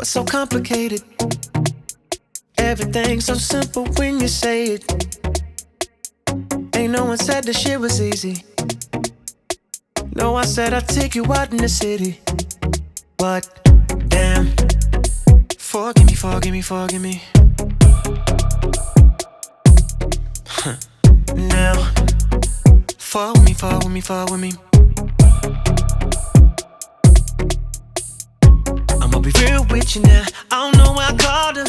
What's so complicated? Everything's so simple when you say it. Ain't no one said the shit was easy. No, I said I'd take you out in the city. But damn, forgive me, forgive me, forgive me. Huh. Now, with me, with me, with me. Real with you now. I don't know why I called her.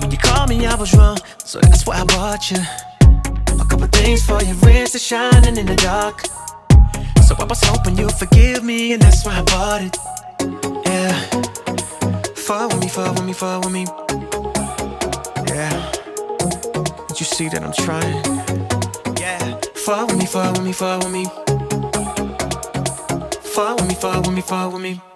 When you called me, I was wrong, so that's why I bought you. A couple things for your wrist, are shining in the dark. So I was hoping you'd forgive me, and that's why I bought it. Yeah. Fall with me, fall with me, fall with me. Yeah. Did you see that I'm trying? Yeah. Fall with me, fall with me, fall with me. Fall with me, fall with me, fall with me.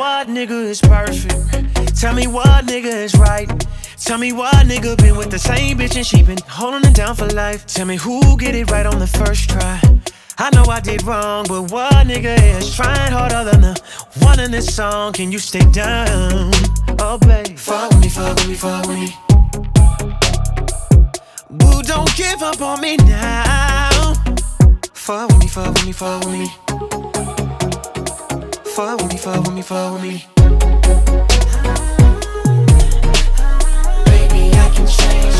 What nigga is perfect. Tell me what nigga is right. Tell me what nigga been with the same bitch and she been holding it down for life. Tell me who get it right on the first try. I know I did wrong, but what nigga is trying harder than the one in this song? Can you stay down? Oh, babe. Fall with me, fall with me, fall with me. Boo, don't give up on me now. Fall with me, fall with me, fall with me. Fall with me, fall with me, fall with me. Baby, I can change.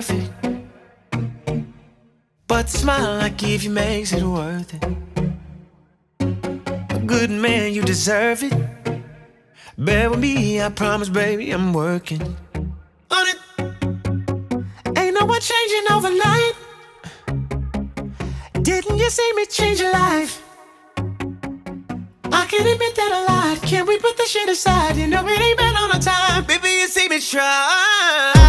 Perfect. But the smile I give you makes it worth it. A good man, you deserve it. Bear with me, I promise, baby, I'm working on it. Ain't no one changing overnight. Didn't you see me change your life? I can admit that a lot. Can we put the shit aside? You know it ain't been on a time. Baby, you see me try.